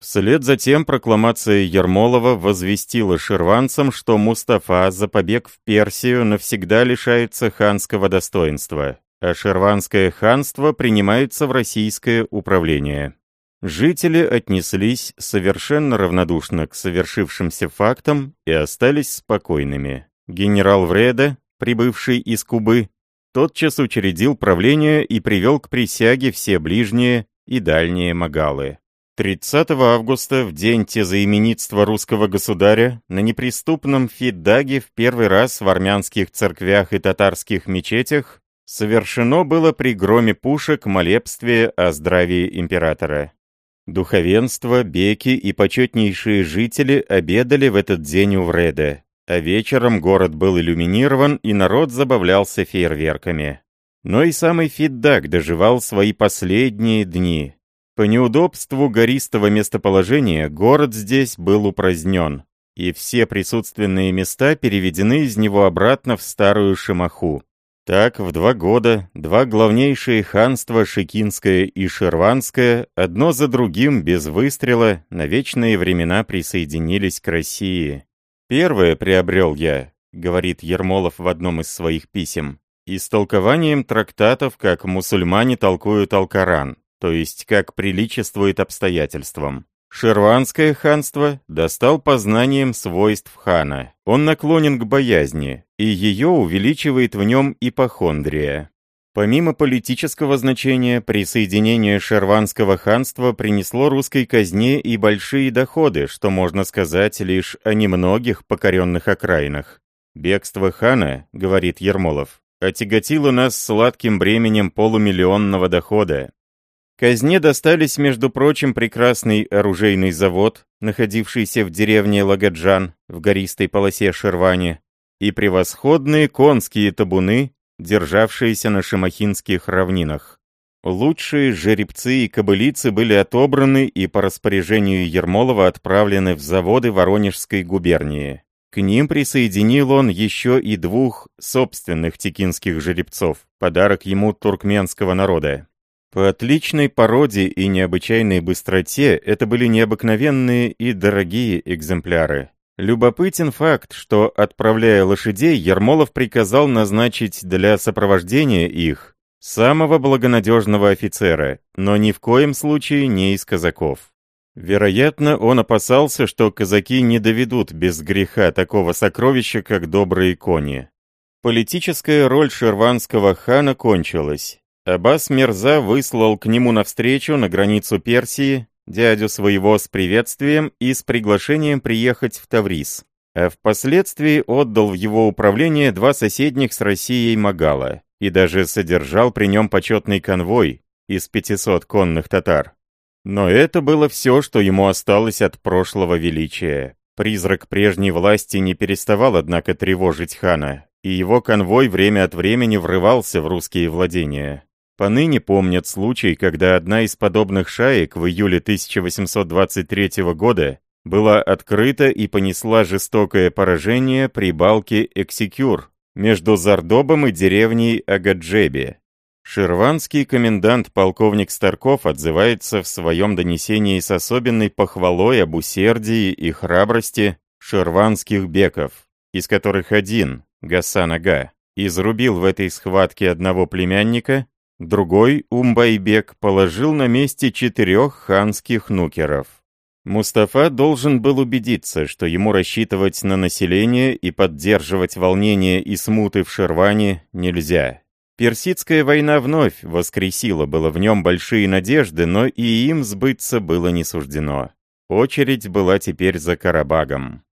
Вслед за тем прокламация Ермолова возвестила ширванцам, что Мустафа за побег в Персию навсегда лишается ханского достоинства, а ширванское ханство принимается в российское управление. Жители отнеслись совершенно равнодушно к совершившимся фактам и остались спокойными. Генерал Вреда, прибывший из Кубы, тотчас учредил правление и привел к присяге все ближние и дальние Магалы. 30 августа, в день тезаименитства русского государя, на неприступном Фиддаге в первый раз в армянских церквях и татарских мечетях совершено было при громе пушек молебствие о здравии императора. Духовенство, беки и почетнейшие жители обедали в этот день у Вреда, а вечером город был иллюминирован и народ забавлялся фейерверками. Но и самый Фиддаг доживал свои последние дни, по неудобству гористого местоположения город здесь был упразднен, и все присутственные места переведены из него обратно в старую Шимаху. Так, в два года два главнейшие ханства Шикинское и Шерванское одно за другим без выстрела на вечные времена присоединились к России. «Первое приобрел я», — говорит Ермолов в одном из своих писем, «истолкованием трактатов, как мусульмане толкуют Алкоран, то есть как приличествует обстоятельствам. Шерванское ханство достал познанием свойств хана. Он наклонен к боязни, и ее увеличивает в нем ипохондрия. Помимо политического значения, присоединение Шерванского ханства принесло русской казне и большие доходы, что можно сказать лишь о немногих покоренных окраинах. «Бегство хана, — говорит Ермолов, — отяготило нас сладким бременем полумиллионного дохода, Казне достались, между прочим, прекрасный оружейный завод, находившийся в деревне Лагаджан, в гористой полосе Шервани, и превосходные конские табуны, державшиеся на шимахинских равнинах. Лучшие жеребцы и кобылицы были отобраны и по распоряжению Ермолова отправлены в заводы Воронежской губернии. К ним присоединил он еще и двух собственных текинских жеребцов, подарок ему туркменского народа. По отличной породе и необычайной быстроте это были необыкновенные и дорогие экземпляры. Любопытен факт, что, отправляя лошадей, Ермолов приказал назначить для сопровождения их самого благонадежного офицера, но ни в коем случае не из казаков. Вероятно, он опасался, что казаки не доведут без греха такого сокровища, как добрые кони. Политическая роль шерванского хана кончилась. Аббас Мерза выслал к нему навстречу на границу Персии дядю своего с приветствием и с приглашением приехать в Таврис, а впоследствии отдал в его управление два соседних с Россией Магала и даже содержал при нем почетный конвой из 500 конных татар. Но это было все, что ему осталось от прошлого величия. Призрак прежней власти не переставал, однако, тревожить хана, и его конвой время от времени врывался в русские владения. Поныне помнят случай, когда одна из подобных шаек в июле 1823 года была открыта и понесла жестокое поражение при балке Эксекюр между Зардобом и деревней Агаджебе. Ширванский комендант полковник Старков отзывается в своем донесении с особенной похвалой об усердии и храбрости ширванских беков, из которых один, Гасан Ага, изрубил в этой схватке одного племянника, другой, Умбайбек, положил на месте четырех ханских нукеров. Мустафа должен был убедиться, что ему рассчитывать на население и поддерживать волнение и смуты в Шерване нельзя. Персидская война вновь воскресила было в нем большие надежды, но и им сбыться было не суждено. Очередь была теперь за Карабагом.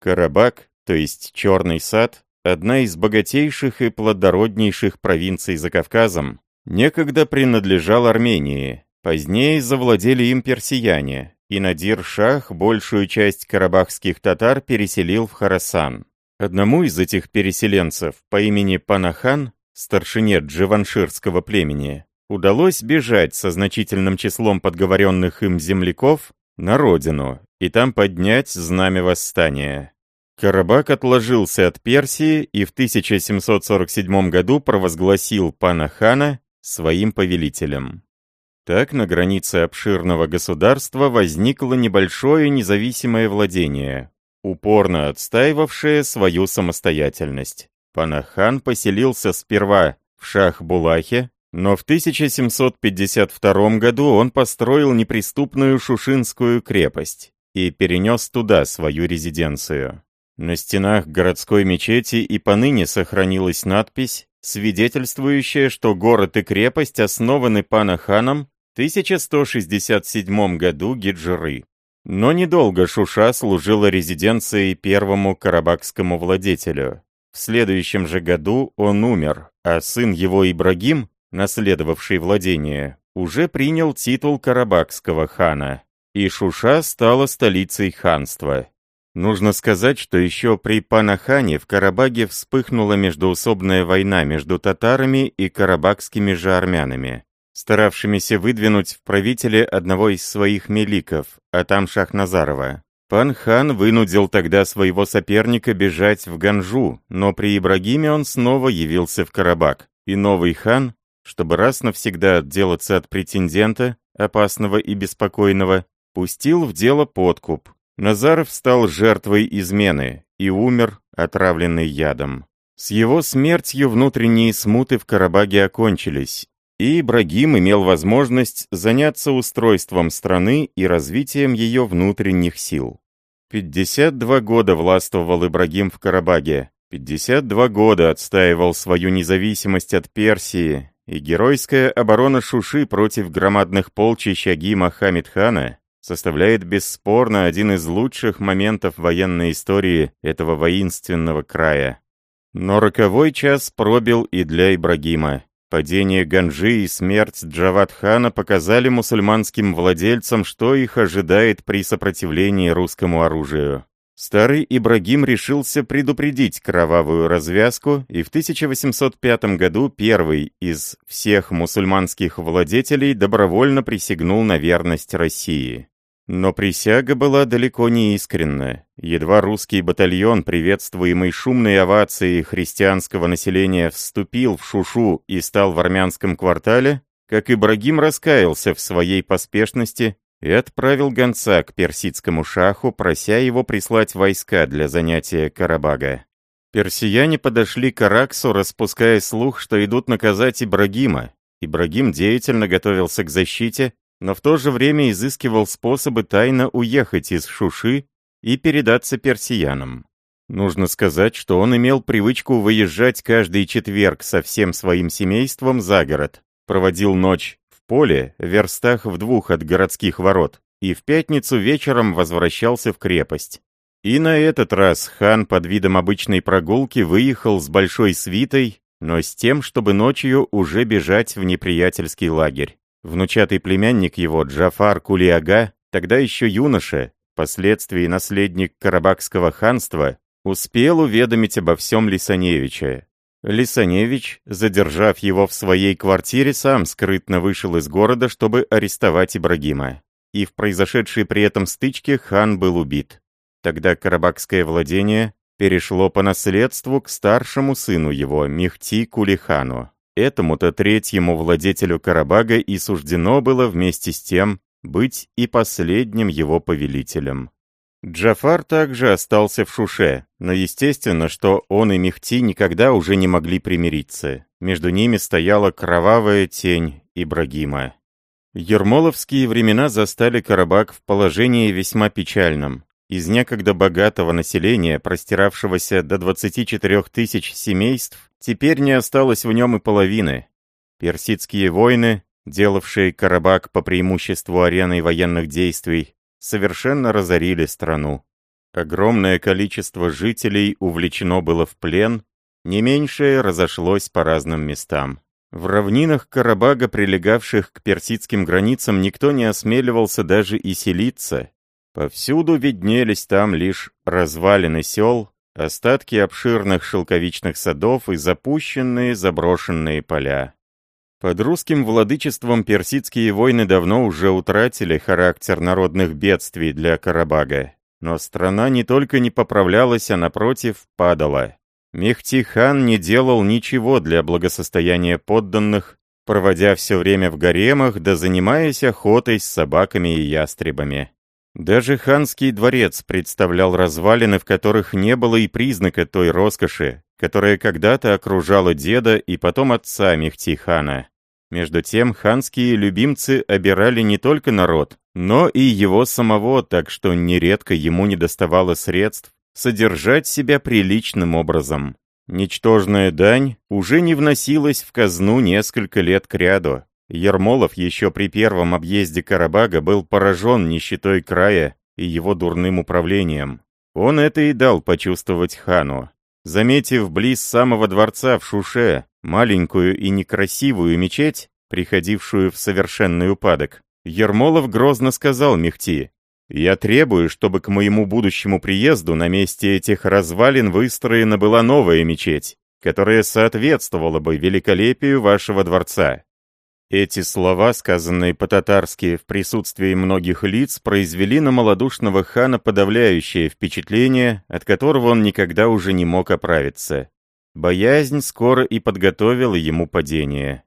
Карабаг, то есть Черный сад, одна из богатейших и плодороднейших провинций за Кавказом, некогда принадлежал Армении, позднее завладели им персияне, и Надир-Шах большую часть карабахских татар переселил в Харасан. Одному из этих переселенцев по имени Панахан, старшине дживанширского племени, удалось бежать со значительным числом подговоренных им земляков на родину и там поднять знамя восстания. Карабак отложился от Персии и в 1747 году провозгласил пана хана своим повелителем. Так на границе обширного государства возникло небольшое независимое владение, упорно отстаивавшее свою самостоятельность. Панахан поселился сперва в Шах-Булахе, но в 1752 году он построил неприступную Шушинскую крепость и перенес туда свою резиденцию. На стенах городской мечети и поныне сохранилась надпись, свидетельствующая, что город и крепость основаны панаханом в 1167 году Гиджры. Но недолго Шуша служила резиденцией первому карабахскому владетелю. В следующем же году он умер, а сын его Ибрагим, наследовавший владение, уже принял титул карабахского хана, и Шуша стала столицей ханства. Нужно сказать, что еще при Панахане в Карабаге вспыхнула междоусобная война между татарами и карабахскими же армянами, старавшимися выдвинуть в правителе одного из своих меликов, там Шахназарова. Пан-хан вынудил тогда своего соперника бежать в Ганжу, но при Ибрагиме он снова явился в Карабак, и новый хан, чтобы раз навсегда отделаться от претендента, опасного и беспокойного, пустил в дело подкуп, Назаров стал жертвой измены и умер, отравленный ядом. С его смертью внутренние смуты в Карабаге окончились, и Ибрагим имел возможность заняться устройством страны и развитием ее внутренних сил. 52 года властвовал Ибрагим в Карабаге, 52 года отстаивал свою независимость от Персии, и геройская оборона Шуши против громадных полчищ Аги Мохаммед-хана составляет бесспорно один из лучших моментов военной истории этого воинственного края. Но роковой час пробил и для Ибрагима. Падение Ганжи и смерть Джават-хана показали мусульманским владельцам, что их ожидает при сопротивлении русскому оружию. Старый Ибрагим решился предупредить кровавую развязку, и в 1805 году первый из всех мусульманских владетелей добровольно присягнул на верность России. Но присяга была далеко не искренна. Едва русский батальон, приветствуемый шумной овацией христианского населения, вступил в Шушу и стал в армянском квартале, как Ибрагим раскаялся в своей поспешности и отправил гонца к персидскому шаху, прося его прислать войска для занятия Карабага. Персияне подошли к Араксу, распуская слух, что идут наказать Ибрагима. Ибрагим деятельно готовился к защите, но в то же время изыскивал способы тайно уехать из Шуши и передаться персиянам. Нужно сказать, что он имел привычку выезжать каждый четверг со всем своим семейством за город, проводил ночь в поле, в верстах в двух от городских ворот, и в пятницу вечером возвращался в крепость. И на этот раз хан под видом обычной прогулки выехал с большой свитой, но с тем, чтобы ночью уже бежать в неприятельский лагерь. Внучатый племянник его, Джафар Кулиага, тогда еще юноша, впоследствии наследник Карабахского ханства, успел уведомить обо всем Лисаневича. Лисаневич, задержав его в своей квартире, сам скрытно вышел из города, чтобы арестовать Ибрагима. И в произошедшей при этом стычке хан был убит. Тогда карабахское владение перешло по наследству к старшему сыну его, Мехти Кулихану. Этому-то третьему владетелю Карабага и суждено было вместе с тем быть и последним его повелителем. Джафар также остался в Шуше, но естественно, что он и Мехти никогда уже не могли примириться. Между ними стояла кровавая тень Ибрагима. Ермоловские времена застали Карабак в положении весьма печальном. Из некогда богатого населения, простиравшегося до 24 тысяч семейств, теперь не осталось в нем и половины. Персидские войны, делавшие Карабак по преимуществу ареной военных действий, совершенно разорили страну. Огромное количество жителей увлечено было в плен, не меньшее разошлось по разным местам. В равнинах Карабага, прилегавших к персидским границам, никто не осмеливался даже и селиться, Повсюду виднелись там лишь развалины сел, остатки обширных шелковичных садов и запущенные заброшенные поля. Под русским владычеством персидские войны давно уже утратили характер народных бедствий для Карабага. Но страна не только не поправлялась, а напротив падала. Мехти-хан не делал ничего для благосостояния подданных, проводя все время в гаремах да занимаясь охотой с собаками и ястребами. Даже ханский дворец представлял развалины, в которых не было и признака той роскоши, которая когда-то окружала деда и потом отца Мехти-хана. Между тем, ханские любимцы обирали не только народ, но и его самого, так что нередко ему не доставало средств содержать себя приличным образом. Ничтожная дань уже не вносилась в казну несколько лет кряду, Ермолов еще при первом объезде Карабага был поражен нищетой края и его дурным управлением. Он это и дал почувствовать хану. Заметив близ самого дворца в Шуше маленькую и некрасивую мечеть, приходившую в совершенный упадок, Ермолов грозно сказал Мехти, «Я требую, чтобы к моему будущему приезду на месте этих развалин выстроена была новая мечеть, которая соответствовала бы великолепию вашего дворца. Эти слова, сказанные по-татарски в присутствии многих лиц, произвели на малодушного хана подавляющее впечатление, от которого он никогда уже не мог оправиться. Боязнь скоро и подготовила ему падение.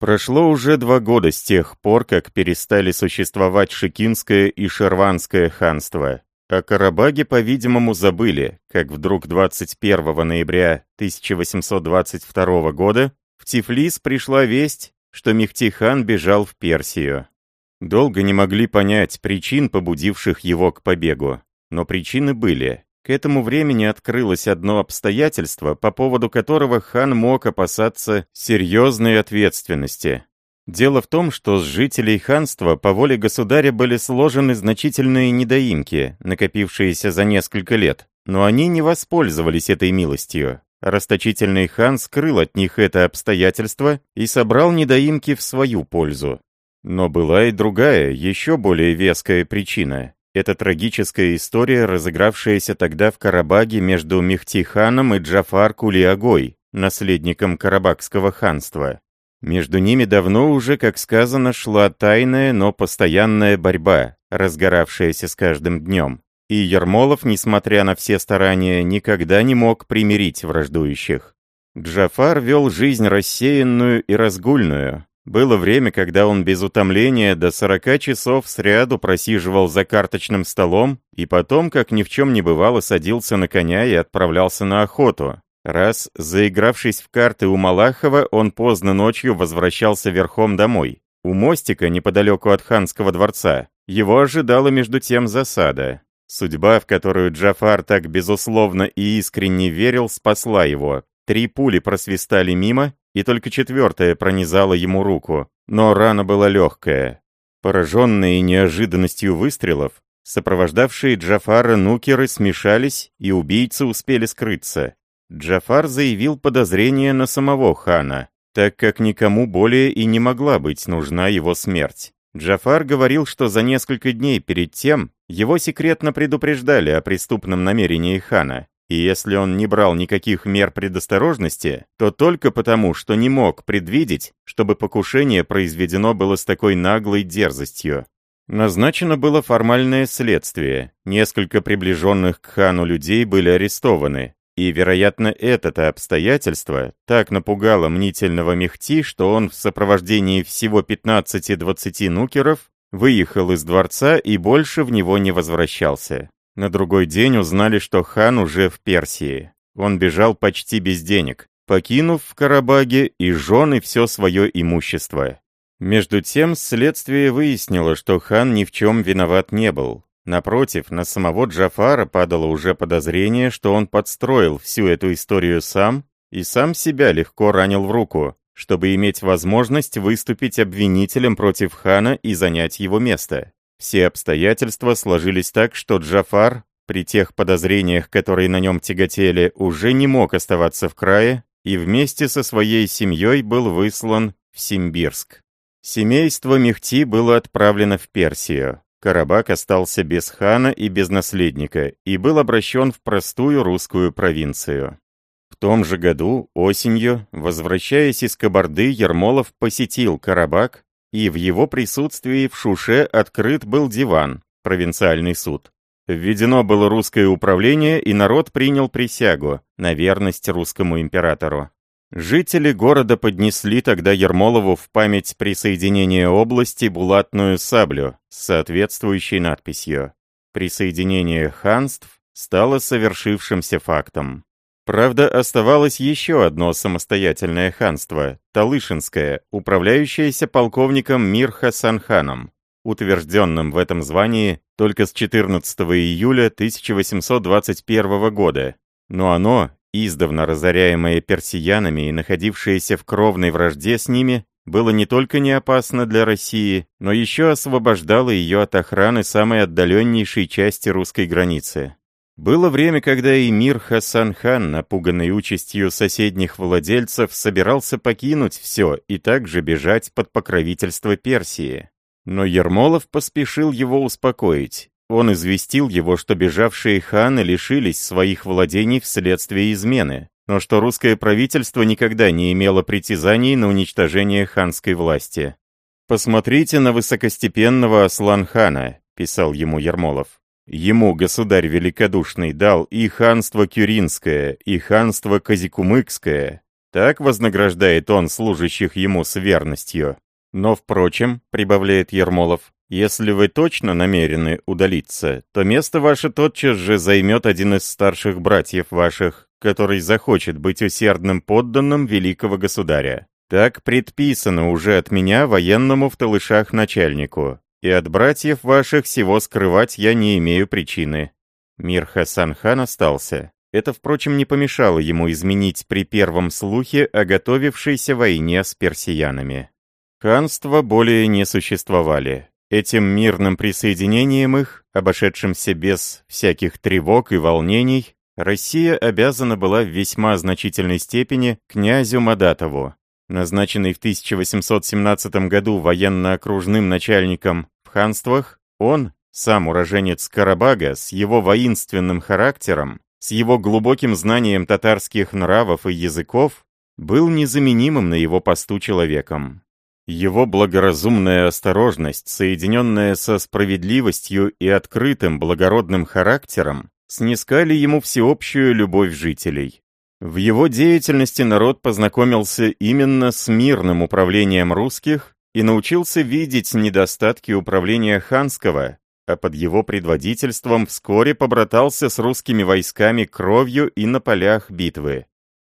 Прошло уже два года с тех пор, как перестали существовать Шикинское и Шерванское ханство. О Карабаге, по-видимому, забыли, как вдруг 21 ноября 1822 года в Тифлис пришла весть, что Мехтихан бежал в Персию. Долго не могли понять причин, побудивших его к побегу. Но причины были. К этому времени открылось одно обстоятельство, по поводу которого хан мог опасаться серьезной ответственности. Дело в том, что с жителей ханства по воле государя были сложены значительные недоимки, накопившиеся за несколько лет, но они не воспользовались этой милостью. Расточительный хан скрыл от них это обстоятельство и собрал недоимки в свою пользу. Но была и другая, еще более веская причина. Это трагическая история, разыгравшаяся тогда в Карабаге между Мехтиханом и Джафар Кулиагой, наследником Карабахского ханства. Между ними давно уже, как сказано, шла тайная, но постоянная борьба, разгоравшаяся с каждым днем. И Ермолов, несмотря на все старания, никогда не мог примирить враждующих. Джафар вел жизнь рассеянную и разгульную. Было время, когда он без утомления до 40 часов сряду просиживал за карточным столом и потом, как ни в чем не бывало, садился на коня и отправлялся на охоту. Раз, заигравшись в карты у Малахова, он поздно ночью возвращался верхом домой. У мостика, неподалеку от ханского дворца, его ожидала между тем засада. Судьба, в которую Джафар так безусловно и искренне верил, спасла его. Три пули просвистали мимо, и только четвертая пронизала ему руку. Но рана была легкая. Пораженные неожиданностью выстрелов, сопровождавшие Джафара нукеры смешались, и убийцы успели скрыться. Джафар заявил подозрение на самого хана, так как никому более и не могла быть нужна его смерть. Джафар говорил, что за несколько дней перед тем его секретно предупреждали о преступном намерении хана, и если он не брал никаких мер предосторожности, то только потому, что не мог предвидеть, чтобы покушение произведено было с такой наглой дерзостью. Назначено было формальное следствие, несколько приближенных к хану людей были арестованы, и, вероятно, это-то обстоятельство так напугало мнительного Мехти, что он в сопровождении всего 15-20 нукеров выехал из дворца и больше в него не возвращался. На другой день узнали, что хан уже в Персии. Он бежал почти без денег, покинув в Карабаге и жены все свое имущество. Между тем, следствие выяснило, что хан ни в чем виноват не был. Напротив, на самого Джафара падало уже подозрение, что он подстроил всю эту историю сам и сам себя легко ранил в руку, чтобы иметь возможность выступить обвинителем против хана и занять его место. Все обстоятельства сложились так, что Джафар, при тех подозрениях, которые на нем тяготели, уже не мог оставаться в крае и вместе со своей семьей был выслан в Симбирск. Семейство Мехти было отправлено в Персию. Карабак остался без хана и без наследника и был обращен в простую русскую провинцию. Том же году, осенью, возвращаясь из Кабарды, Ермолов посетил Карабак, и в его присутствии в Шуше открыт был диван, провинциальный суд. Введено было русское управление, и народ принял присягу на верность русскому императору. Жители города поднесли тогда Ермолову в память присоединения области булатную саблю с соответствующей надписью. Присоединение ханств стало совершившимся фактом. Правда, оставалось еще одно самостоятельное ханство – Талышинское, управляющееся полковником Мир Хасанханом, утвержденным в этом звании только с 14 июля 1821 года. Но оно, издавна разоряемое персиянами и находившееся в кровной вражде с ними, было не только не опасно для России, но еще освобождало ее от охраны самой отдаленнейшей части русской границы. Было время, когда эмир Хасан хан, напуганный участью соседних владельцев, собирался покинуть все и также бежать под покровительство Персии. Но Ермолов поспешил его успокоить. Он известил его, что бежавшие ханы лишились своих владений вследствие измены, но что русское правительство никогда не имело притязаний на уничтожение ханской власти. «Посмотрите на высокостепенного Аслан-хана», — писал ему Ермолов. «Ему государь великодушный дал и ханство Кюринское, и ханство Казикумыкское. Так вознаграждает он служащих ему с верностью. Но, впрочем, — прибавляет Ермолов, если вы точно намерены удалиться, то место ваше тотчас же займет один из старших братьев ваших, который захочет быть усердным подданным великого государя. Так предписано уже от меня военному в Талышах начальнику, и от братьев ваших всего скрывать я не имею причины». Мир Хасан-хан остался. Это, впрочем, не помешало ему изменить при первом слухе о готовившейся войне с персиянами. Ханства более не существовали. Этим мирным присоединением их, обошедшимся без всяких тревог и волнений, Россия обязана была в весьма значительной степени князю Мадатову, назначенный в 1817 году военно-окружным начальником в ханствах, он, сам уроженец Карабага, с его воинственным характером, с его глубоким знанием татарских нравов и языков, был незаменимым на его посту человеком. Его благоразумная осторожность, соединенная со справедливостью и открытым благородным характером, снискали ему всеобщую любовь жителей. В его деятельности народ познакомился именно с мирным управлением русских и научился видеть недостатки управления ханского, а под его предводительством вскоре побратался с русскими войсками кровью и на полях битвы.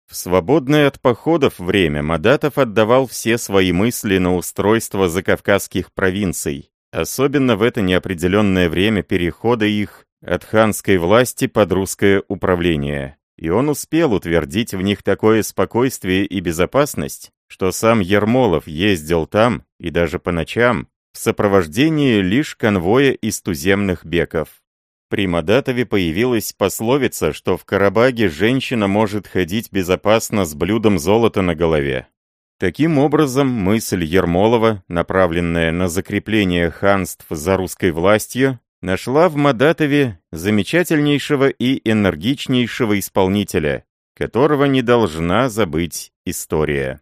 В свободное от походов время Мадатов отдавал все свои мысли на устройство закавказских провинций, особенно в это неопределенное время перехода их от ханской власти под русское управление. И он успел утвердить в них такое спокойствие и безопасность, что сам Ермолов ездил там, и даже по ночам, в сопровождении лишь конвоя из туземных беков. При Мадатове появилась пословица, что в Карабаге женщина может ходить безопасно с блюдом золота на голове. Таким образом, мысль Ермолова, направленная на закрепление ханств за русской властью, нашла в Мадатове замечательнейшего и энергичнейшего исполнителя, которого не должна забыть история.